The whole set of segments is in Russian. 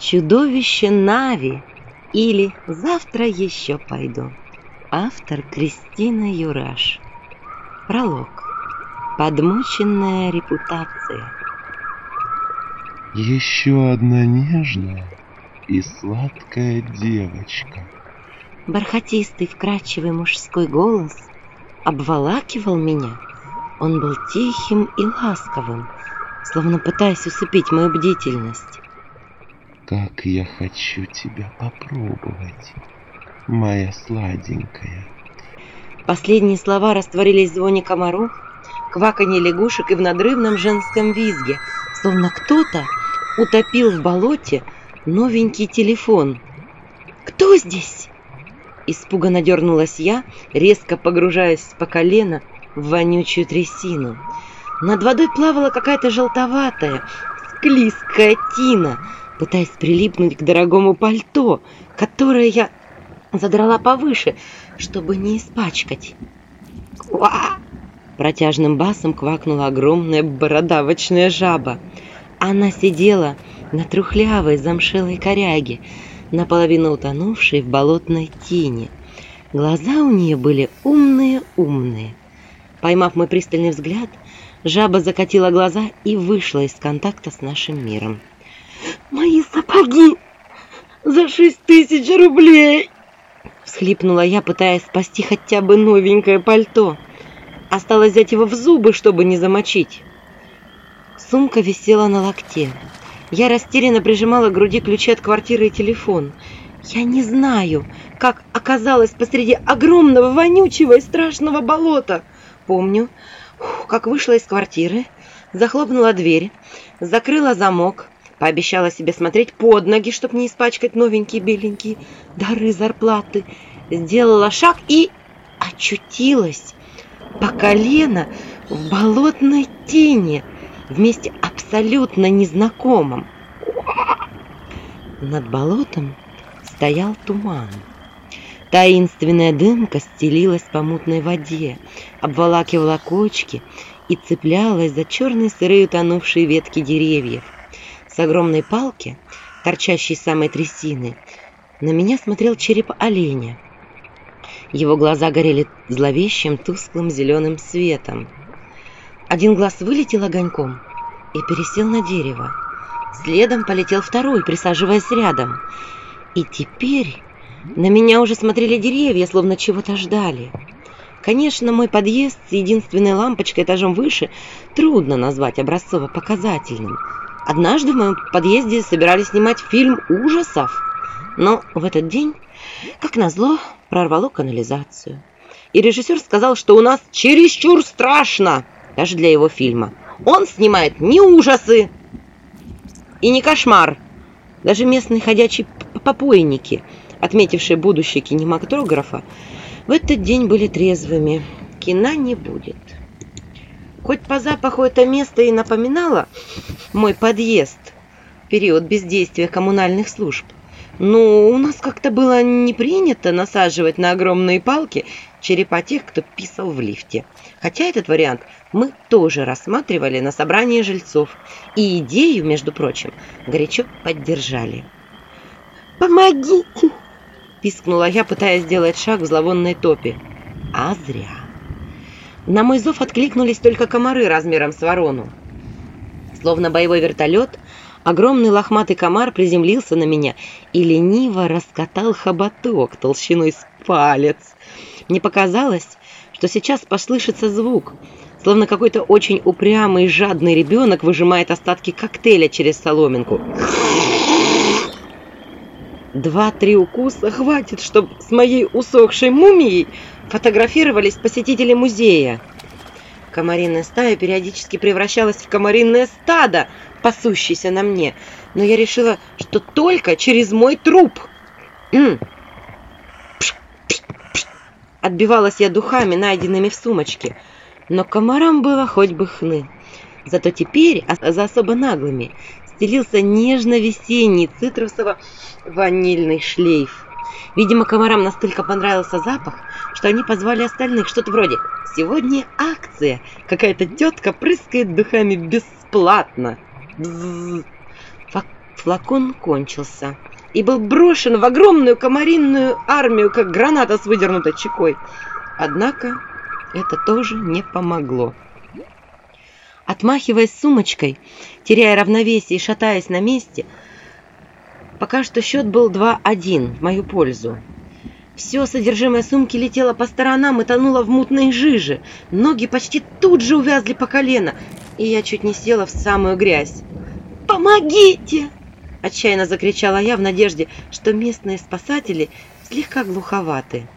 Чудовище Нави или Завтра еще пойду. Автор Кристина Юраш. Пролог. Подмученная репутация. Еще одна нежная и сладкая девочка. Бархатистый вкрадчивый мужской голос обволакивал меня. Он был тихим и ласковым, словно пытаясь усыпить мою бдительность. Как я хочу тебя попробовать, моя сладенькая. Последние слова растворились в звоне комаров, кваканье лягушек и в надрывном женском визге, словно кто-то утопил в болоте новенький телефон. «Кто здесь?» Испуганно дернулась я, резко погружаясь по колено в вонючую трясину. Над водой плавала какая-то желтоватая, склизкая тина, пытаясь прилипнуть к дорогому пальто, которое я задрала повыше, чтобы не испачкать. «Ква!» Протяжным басом квакнула огромная бородавочная жаба. Она сидела на трухлявой замшелой коряге, наполовину утонувшей в болотной тени. Глаза у нее были умные-умные. Поймав мой пристальный взгляд, жаба закатила глаза и вышла из контакта с нашим миром. «Мои сапоги! За шесть тысяч рублей!» Всхлипнула я, пытаясь спасти хотя бы новенькое пальто. Осталось взять его в зубы, чтобы не замочить. Сумка висела на локте. Я растерянно прижимала к груди ключи от квартиры и телефон. Я не знаю, как оказалась посреди огромного, вонючего и страшного болота. Помню, как вышла из квартиры, захлопнула дверь, закрыла замок, пообещала себе смотреть под ноги, чтобы не испачкать новенькие беленькие дары зарплаты, сделала шаг и очутилась по колено в болотной тени вместе абсолютно незнакомом. Над болотом стоял туман. Таинственная дымка стелилась по мутной воде, обволакивала кочки и цеплялась за черные сырые утонувшие ветки деревьев. С огромной палки, торчащей с самой трясины, на меня смотрел череп оленя – его глаза горели зловещим тусклым зеленым светом. Один глаз вылетел огоньком и пересел на дерево. Следом полетел второй, присаживаясь рядом. И теперь на меня уже смотрели деревья, словно чего-то ждали. Конечно, мой подъезд с единственной лампочкой этажом выше трудно назвать образцово-показательным. Однажды в моем подъезде собирались снимать фильм ужасов. Но в этот день, как назло, прорвало канализацию. И режиссер сказал, что у нас чересчур страшно, даже для его фильма. Он снимает не ужасы и не кошмар. Даже местные ходячие попойники, отметившие будущее кинематографа, в этот день были трезвыми. Кина не будет. Хоть по запаху это место и напоминало мой подъезд период бездействия коммунальных служб, ну, у нас как-то было не принято насаживать на огромные палки черепа тех, кто писал в лифте. Хотя этот вариант мы тоже рассматривали на собрании жильцов. И идею, между прочим, горячо поддержали. «Помогите!» – пискнула я, пытаясь сделать шаг в зловонной топе. А зря. На мой зов откликнулись только комары размером с ворону. Словно боевой вертолет – Огромный лохматый комар приземлился на меня и лениво раскатал хоботок толщиной с палец. Мне показалось, что сейчас послышится звук, словно какой-то очень упрямый и жадный ребенок выжимает остатки коктейля через соломинку. Два-три укуса хватит, чтобы с моей усохшей мумией фотографировались посетители музея. Комариная стая периодически превращалась в комаринное стадо, пасущийся на мне, но я решила, что только через мой труп. Отбивалась я духами, найденными в сумочке, но комарам было хоть бы хны. Зато теперь за особо наглыми стелился нежно-весенний цитрусово-ванильный шлейф. Видимо, комарам настолько понравился запах, что они позвали остальных. Что-то вроде «Сегодня акция! Какая-то тетка прыскает духами бесплатно!» флакон кончился и был брошен в огромную комаринную армию, как граната с выдернутой чекой. Однако это тоже не помогло. Отмахиваясь сумочкой, теряя равновесие и шатаясь на месте, пока что счет был 2-1 в мою пользу. Все содержимое сумки летело по сторонам и тонуло в мутной жиже. Ноги почти тут же увязли по колено, и я чуть не села в самую грязь. «Помогите!» – отчаянно закричала я в надежде, что местные спасатели слегка глуховаты.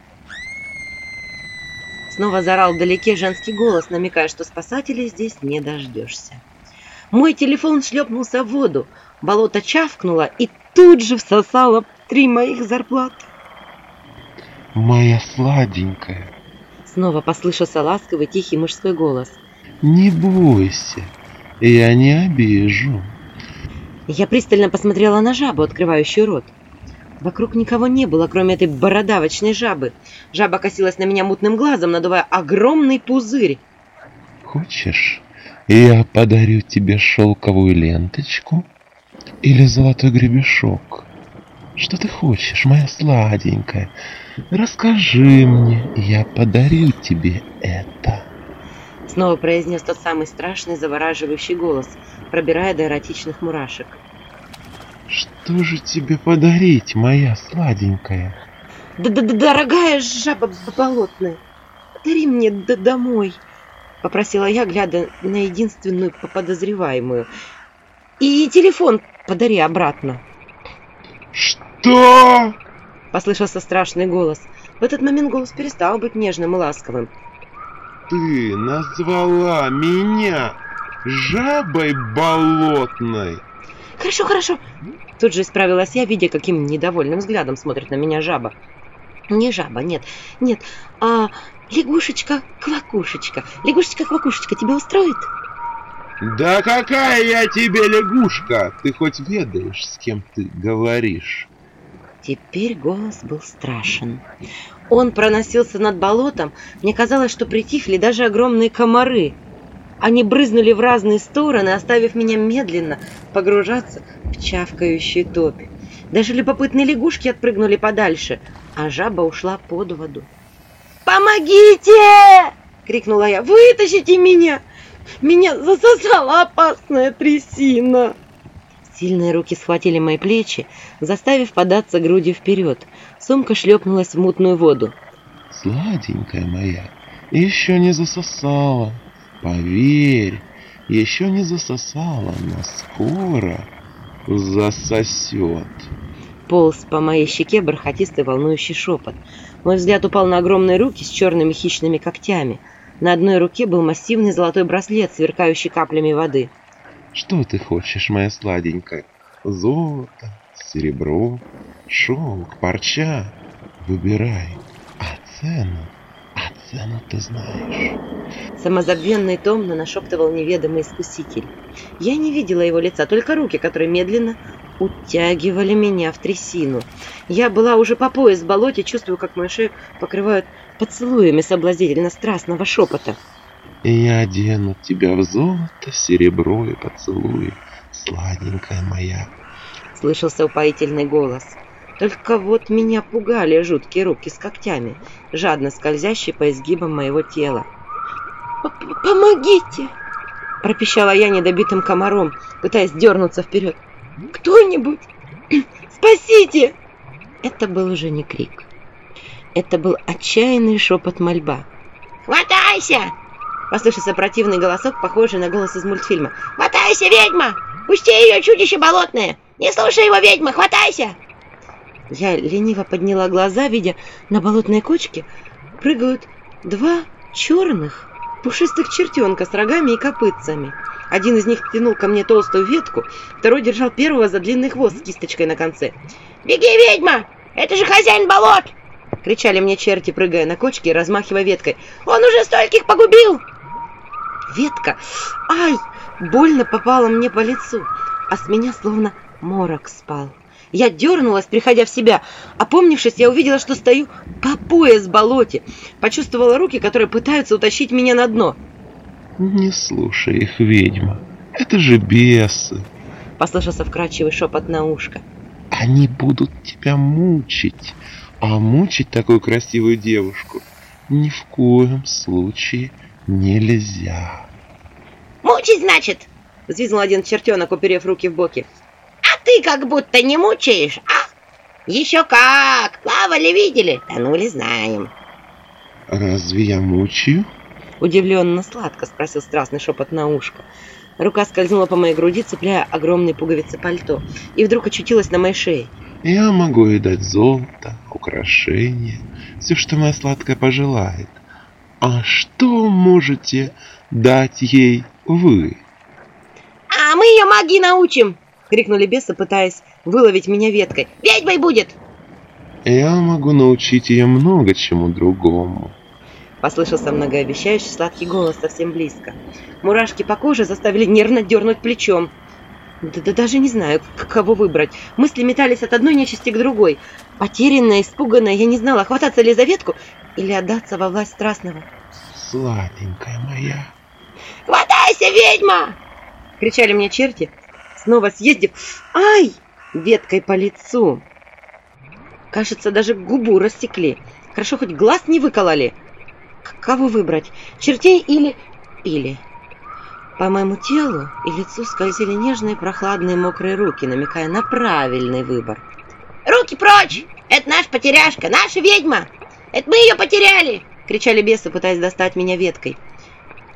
Снова заорал вдалеке женский голос, намекая, что спасателей здесь не дождешься. Мой телефон шлепнулся в воду, болото чавкнуло и тут же всосало три моих зарплаты. Моя сладенькая, Снова послышался ласковый тихий мужской голос. не бойся, я не обижу. Я пристально посмотрела на жабу, открывающую рот. Вокруг никого не было, кроме этой бородавочной жабы. Жаба косилась на меня мутным глазом, надувая огромный пузырь. Хочешь, я подарю тебе шелковую ленточку или золотой гребешок? Что ты хочешь, моя сладенькая? Расскажи мне, я подарю тебе это. Снова произнес тот самый страшный, завораживающий голос, пробирая до эротичных мурашек. Что же тебе подарить, моя сладенькая? «Да-да-да, дорогая жаба болотная, подари мне д- домой», — попросила я, глядя на единственную по- подозреваемую. «И телефон подари обратно», Что? — послышался страшный голос. В этот момент голос перестал быть нежным и ласковым. Ты назвала меня жабой болотной? «Хорошо, хорошо», — тут же исправилась я, видя, каким недовольным взглядом смотрит на меня жаба. «Не жаба, нет, нет, а лягушечка-квакушечка. Лягушечка-квакушечка тебя устроит?» Да какая я тебе лягушка? Ты хоть ведаешь, с кем ты говоришь? Теперь голос был страшен. Он проносился над болотом. Мне казалось, что притихли даже огромные комары. Они брызнули в разные стороны, оставив меня медленно погружаться в чавкающие топи. Даже любопытные лягушки отпрыгнули подальше, а жаба ушла под воду. «Помогите!» — крикнула я. «Вытащите меня! Меня засосала опасная трясина!» Сильные руки схватили мои плечи, заставив податься грудью вперед. Сумка шлепнулась в мутную воду. Сладенькая моя, еще не засосала. Поверь, еще не засосала, но скоро засосет. Полз по моей щеке бархатистый волнующий шепот. Мой взгляд упал на огромные руки с черными хищными когтями. На одной руке был массивный золотой браслет, сверкающий каплями воды. Что ты хочешь, моя сладенькая? Золото, серебро, шелк, парча. Выбирай. А цену? Цену ты знаешь. Самозабвенно и томно нашептывал неведомый искуситель. Я не видела его лица, только руки, которые медленно утягивали меня в трясину. Я была уже по пояс в болоте, чувствую, как мою шею покрывают поцелуями соблазнительно-страстного шепота. И я одену тебя в золото, серебро и поцелуи, сладенькая моя. Слышался упоительный голос. Только вот меня пугали жуткие руки с когтями, жадно скользящие по изгибам моего тела. «Помогите!» – пропищала я недобитым комаром, пытаясь дернуться вперед. «Кто-нибудь! Спасите!» Это был уже не крик. Это был отчаянный шепот мольба. «Хватайся!» – послышался противный голосок, похожий на голос из мультфильма. «Хватайся, ведьма! Пусти ее, чудище болотное! Не слушай его, ведьма! Хватайся!» Я лениво подняла глаза, видя на болотной кочке прыгают два черных пушистых чертенка с рогами и копытцами. Один из них тянул ко мне толстую ветку, второй держал первого за длинный хвост с кисточкой на конце. «Беги, ведьма! Это же хозяин болот!» Кричали мне черти, прыгая на кочке и размахивая веткой. «Он уже стольких погубил!» Ветка, ай, больно попала мне по лицу, а с меня словно морок спал. Я дернулась, приходя в себя. Опомнившись, я увидела, что стою по пояс в болоте. Почувствовала руки, которые пытаются утащить меня на дно. Не слушай их, ведьма. Это же бесы. Послышался вкрадчивый шепот на ушко. Они будут тебя мучить. А мучить такую красивую девушку ни в коем случае нельзя. Мучить, значит? Взвизгнул один чертенок, уперев руки в боки. Ты как будто не мучаешь, а? Еще как! Плавали, видели? Тонули, знаем. Разве я мучаю? Удивленно сладко спросил страстный шепот на ушко. Рука скользнула по моей груди, цепляя огромные пуговицы пальто, и вдруг очутилась на моей шее. Я могу ей дать золото, украшения, все, что моя сладкая пожелает. А что можете дать ей вы? А мы ее магии научим! Крикнули бесы, пытаясь выловить меня веткой. Ведьмой будет! Я могу научить ее много чему другому. Послышался многообещающий сладкий голос совсем близко. Мурашки по коже заставили нервно дернуть плечом. Да, да даже не знаю, кого выбрать. Мысли метались от одной нечисти к другой. Потерянная, испуганная, я не знала, хвататься ли за ветку или отдаться во власть страстного. Сладенькая моя. Хватайся, ведьма! Кричали мне черти, снова съездив «Ай!» веткой по лицу. Кажется, даже губу рассекли. Хорошо, хоть глаз не выкололи. Кого выбрать? Чертей или... или... По моему телу и лицу скользили нежные, прохладные, мокрые руки, намекая на правильный выбор. «Руки прочь! Это наш потеряшка, наша ведьма! Это мы ее потеряли!» — кричали бесы, пытаясь достать меня веткой.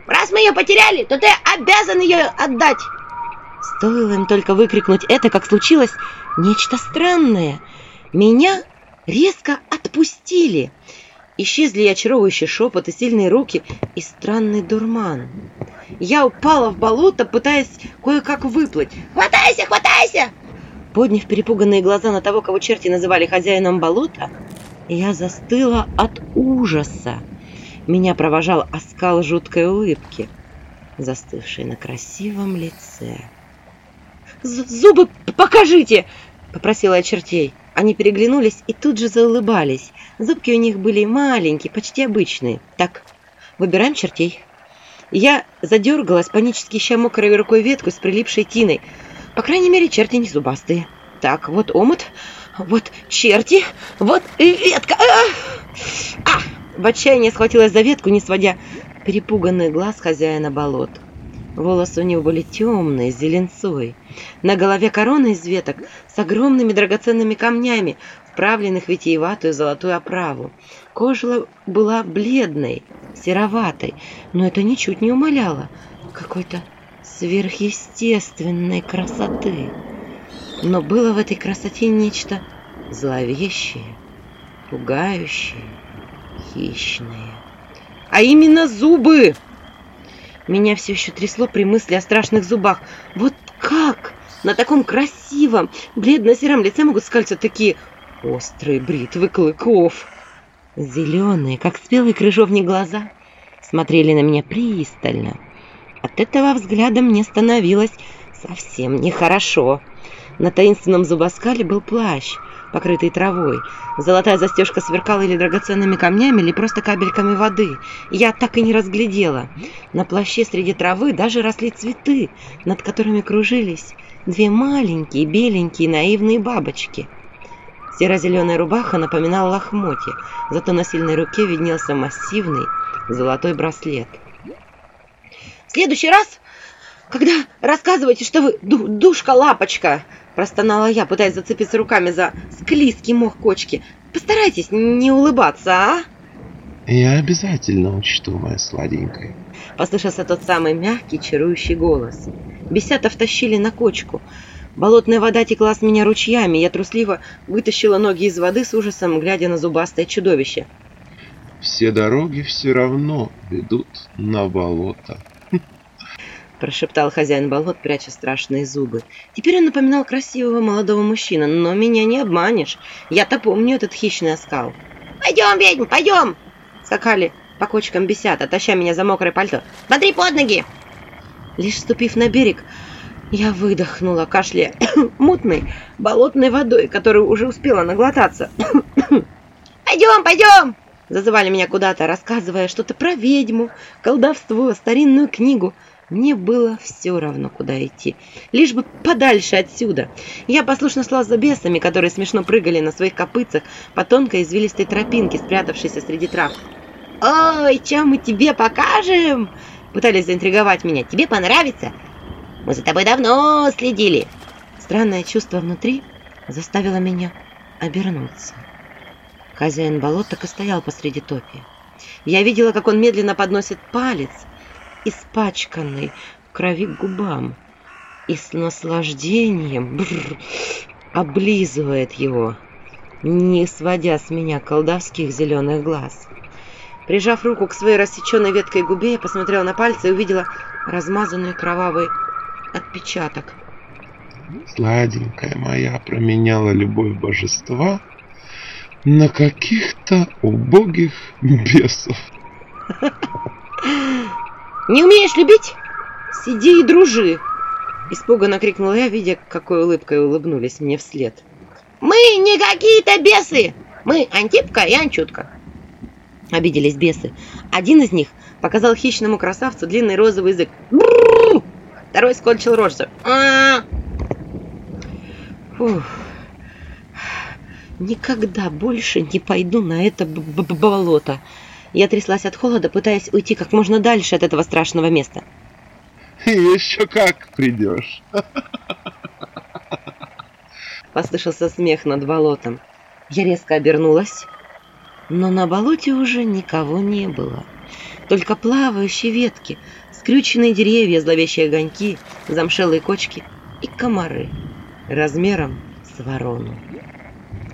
«Раз мы ее потеряли, то ты обязан ее отдать!» Стоило им только выкрикнуть это, как случилось нечто странное. Меня резко отпустили. Исчезли очаровывающий шепот, и сильные руки, и странный дурман. Я упала в болото, пытаясь кое-как выплыть. «Хватайся, хватайся!» Подняв перепуганные глаза на того, кого черти называли хозяином болота, я застыла от ужаса. Меня провожал оскал жуткой улыбки, застывшей на красивом лице. «Зубы покажите!» — попросила я чертей. Они переглянулись и тут же заулыбались. Зубки у них были маленькие, почти обычные. Так, выбираем чертей. Я задергалась, панически ища мокрой рукой ветку с прилипшей тиной. По крайней мере, черти не зубастые. Так, вот омут, вот черти, вот ветка. А! а! В отчаянии схватилась за ветку, не сводя перепуганный глаз хозяина болот. Волосы у него были темные, зеленцой. На голове корона из веток с огромными драгоценными камнями, вправленных в витиеватую золотую оправу. Кожа была бледной, сероватой, но это ничуть не умаляло какой-то сверхъестественной красоты. Но было в этой красоте нечто зловещее, пугающее, хищное. А именно зубы! Меня все еще трясло при мысли о страшных зубах. Вот как на таком красивом, бледно-сером лице могут скальзиться такие острые бритвы клыков? Зеленые, как спелый крыжовник глаза, смотрели на меня пристально. От этого взгляда мне становилось совсем нехорошо. На таинственном зубоскале был плащ, покрытый травой. Золотая застежка сверкала или драгоценными камнями, или просто кабельками воды. Я так и не разглядела. На плаще среди травы даже росли цветы, над которыми кружились две маленькие беленькие наивные бабочки. Серо-зеленая рубаха напоминала лохмотья, зато на сильной руке виднелся массивный золотой браслет. «В следующий раз, когда рассказываете, что вы душка-лапочка!» Простонала я, пытаясь зацепиться руками за склизкий мох кочки. Постарайтесь не улыбаться, а? Я обязательно учту, моя сладенькая. Послышался тот самый мягкий, чарующий голос. Бесята втащили на кочку. Болотная вода текла с меня ручьями. Я трусливо вытащила ноги из воды с ужасом, глядя на зубастое чудовище. Все дороги все равно ведут на болото прошептал хозяин болот, пряча страшные зубы. Теперь он напоминал красивого молодого мужчину, но меня не обманешь. Я-то помню этот хищный оскал. «Пойдем, ведьм, пойдем!» Скакали по кочкам бесята, таща меня за мокрое пальто. «Смотри под ноги!» Лишь ступив на берег, я выдохнула, кашляя мутной болотной водой, которую уже успела наглотаться. «Пойдем, пойдем!» Зазывали меня куда-то, рассказывая что-то про ведьму, колдовство, старинную книгу. Мне было все равно, куда идти. Лишь бы подальше отсюда. Я послушно шла за бесами, которые смешно прыгали на своих копытцах по тонкой извилистой тропинке, спрятавшейся среди трав. «Ой, чем мы тебе покажем?» Пытались заинтриговать меня. «Тебе понравится? Мы за тобой давно следили!» Странное чувство внутри заставило меня обернуться. Хозяин болот так и стоял посреди топи. Я видела, как он медленно подносит палец, испачканный в крови к губам, и с наслаждением бррр, облизывает его, не сводя с меня колдовских зеленых глаз. Прижав руку к своей рассеченной веткой губе, я посмотрела на пальцы и увидела размазанный кровавый отпечаток. Сладенькая моя променяла любовь божества на каких-то убогих бесов. «Не умеешь любить? Сиди и дружи!» Испуганно крикнула я, видя, какой улыбкой улыбнулись мне вслед. «Мы не какие-то бесы! Мы Антипка и Анчутка!» Обиделись бесы. Один из них показал хищному красавцу длинный розовый язык. Второй скончил рожу. А. Никогда больше не пойду на это болото. Я тряслась от холода, пытаясь уйти как можно дальше от этого страшного места. Еще как придешь. Послышался смех над болотом. Я резко обернулась, но на болоте уже никого не было. Только плавающие ветки, скрюченные деревья, зловещие огоньки, замшелые кочки и комары размером с ворону.